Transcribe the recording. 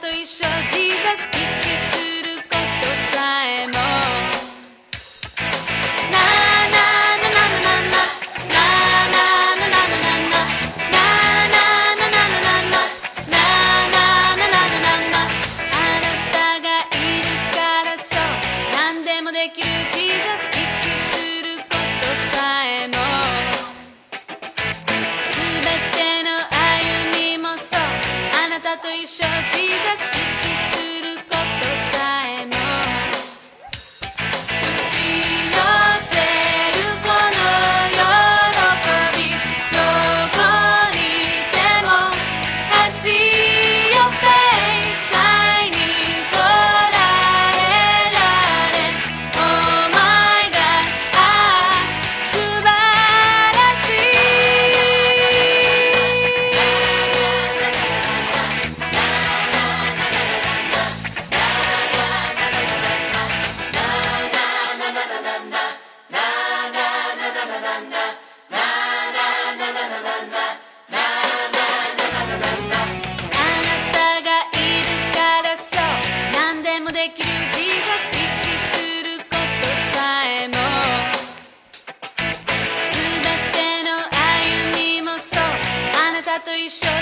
と一緒ジーザスキッすることさえもあなたがいるからそう。何でもできる。ジーザスキックすることさえ。も Jesus できる Jesus 息することさえも。全ての歩みもそう。あなたと一緒。